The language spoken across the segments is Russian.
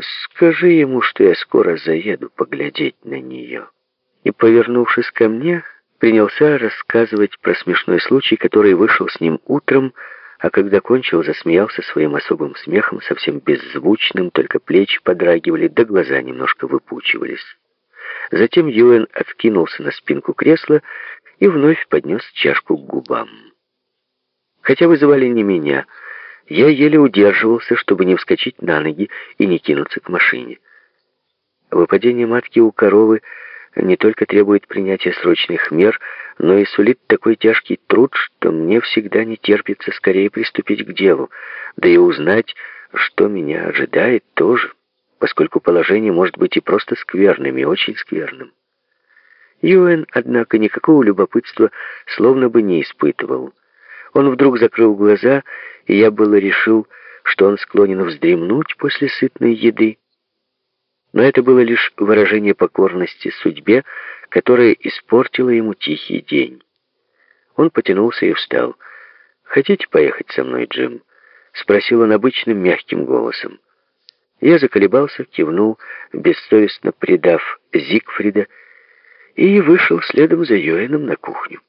Скажи ему, что я скоро заеду поглядеть на нее. И, повернувшись ко мне, принялся рассказывать про смешной случай, который вышел с ним утром, а когда кончил, засмеялся своим особым смехом, совсем беззвучным, только плечи подрагивали, да глаза немножко выпучивались. Затем Юэн откинулся на спинку кресла и вновь поднес чашку к губам. Хотя вызывали не меня, я еле удерживался, чтобы не вскочить на ноги и не кинуться к машине. Выпадение матки у коровы не только требует принятия срочных мер, но и сулит такой тяжкий труд, что мне всегда не терпится скорее приступить к делу, да и узнать, что меня ожидает тоже, поскольку положение может быть и просто скверным, и очень скверным. Юэн, однако, никакого любопытства словно бы не испытывал. Он вдруг закрыл глаза, и я было решил, что он склонен вздремнуть после сытной еды. Но это было лишь выражение покорности судьбе, которая испортила ему тихий день. Он потянулся и встал. «Хотите поехать со мной, Джим?» — спросил он обычным мягким голосом. Я заколебался, кивнул, бессовестно предав Зигфрида, и вышел следом за Йоэном на кухню.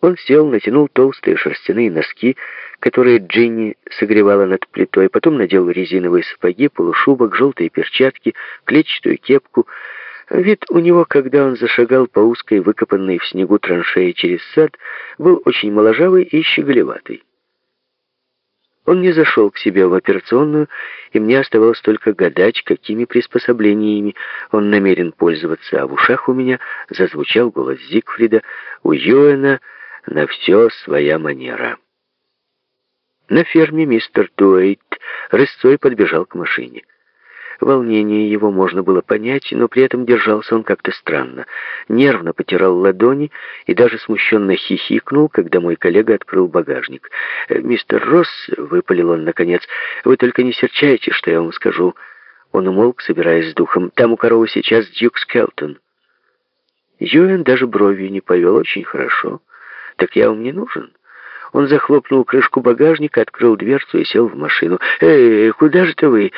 Он сел, натянул толстые шерстяные носки, которые Джинни согревала над плитой, потом надел резиновые сапоги, полушубок, желтые перчатки, клетчатую кепку. Вид у него, когда он зашагал по узкой, выкопанной в снегу траншеи через сад, был очень моложавый и щеголеватый. Он не зашел к себе в операционную, и мне оставалось только гадать, какими приспособлениями он намерен пользоваться, а в ушах у меня зазвучал голос Зигфрида, у Йоэна на все своя манера. На ферме мистер Дуэйт рысцой подбежал к машине. Волнение его можно было понять, но при этом держался он как-то странно. Нервно потирал ладони и даже смущенно хихикнул, когда мой коллега открыл багажник. «Э, «Мистер Росс», — выпалил он наконец, — «вы только не серчайте, что я вам скажу». Он умолк, собираясь с духом. «Там у коровы сейчас Дьюк Скелтон». Юэн даже бровью не повел очень хорошо. «Так я вам не нужен?» Он захлопнул крышку багажника, открыл дверцу и сел в машину. «Эй, куда же ты вы?»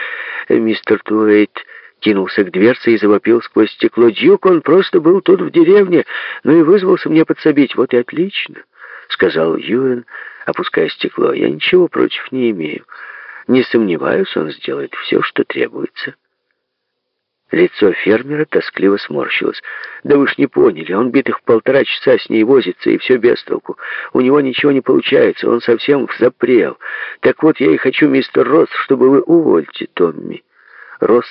Мистер Туэйт кинулся к дверце и завопил сквозь стекло. «Дьюк, он просто был тут в деревне, ну и вызвался мне подсобить. Вот и отлично», — сказал Юэн, опуская стекло. «Я ничего против не имею. Не сомневаюсь, он сделает все, что требуется». Лицо фермера тоскливо сморщилось. «Да вы ж не поняли, он битых полтора часа с ней возится, и все без толку. У него ничего не получается, он совсем запрел. Так вот, я и хочу, мистер Росс, чтобы вы увольте Томми». Росс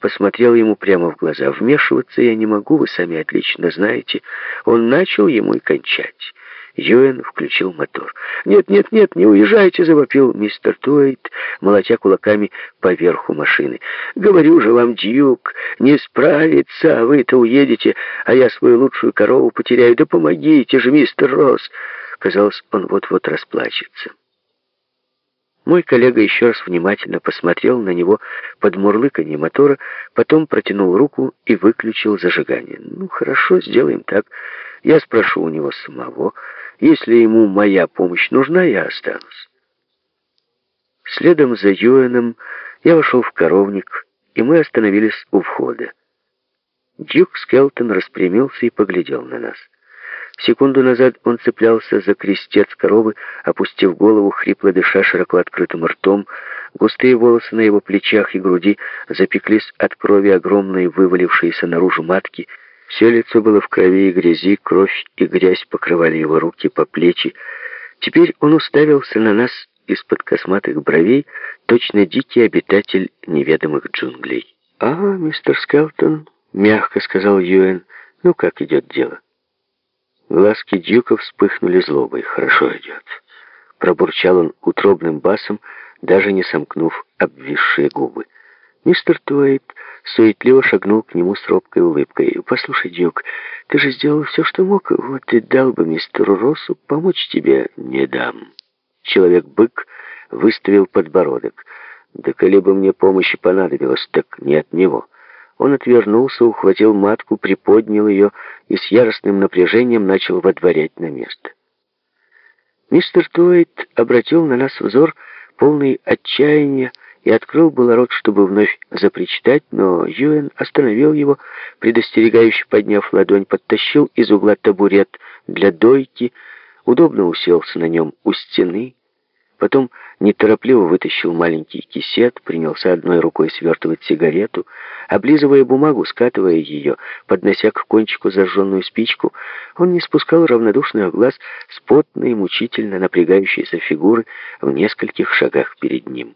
посмотрел ему прямо в глаза. «Вмешиваться я не могу, вы сами отлично знаете. Он начал ему и кончать». Юэн включил мотор. «Нет, нет, нет, не уезжайте!» — завопил мистер Туэйт, молотя кулаками по верху машины. «Говорю же вам, Дьюк, не справится, а вы-то уедете, а я свою лучшую корову потеряю. Да помогите же, мистер Росс!» Казалось, он вот-вот расплачется. Мой коллега еще раз внимательно посмотрел на него под мурлыканье мотора, потом протянул руку и выключил зажигание. «Ну, хорошо, сделаем так. Я спрошу у него самого. Если ему моя помощь нужна, я останусь». Следом за Юэном я вошел в коровник, и мы остановились у входа. Дюк Скелтон распрямился и поглядел на нас. Секунду назад он цеплялся за крестец коровы, опустив голову, хрипло дыша широко открытым ртом. Густые волосы на его плечах и груди запеклись от крови огромной, вывалившейся наружу матки. Все лицо было в крови и грязи, кровь и грязь покрывали его руки по плечи. Теперь он уставился на нас из-под косматых бровей, точно дикий обитатель неведомых джунглей. «А, мистер Скелтон», — мягко сказал Юэн, — «ну как идет дело?» Глазки Дюка вспыхнули злобой. «Хорошо идет», — пробурчал он утробным басом, даже не сомкнув обвисшие губы. Мистер Туэйт суетливо шагнул к нему с робкой улыбкой. «Послушай, Дюк, ты же сделал все, что мог. Вот и дал бы мистеру Россу, помочь тебе не дам». Человек-бык выставил подбородок. «Да коли бы мне помощи понадобилось, так не от него». Он отвернулся, ухватил матку, приподнял ее и с яростным напряжением начал водворять на место. Мистер Туэйт обратил на нас взор полный отчаяния и открыл было рот, чтобы вновь запричитать, но Юэн остановил его, предостерегающе подняв ладонь, подтащил из угла табурет для дойки, удобно уселся на нем у стены, потом неторопливо вытащил маленький кисет, принялся одной рукой свертывать сигарету, облизывая бумагу, скатывая ее, поднося к кончику зажженную спичку, он не спускал равнодушных глаз с потной, мучительно напрягающейся фигуры в нескольких шагах перед ним.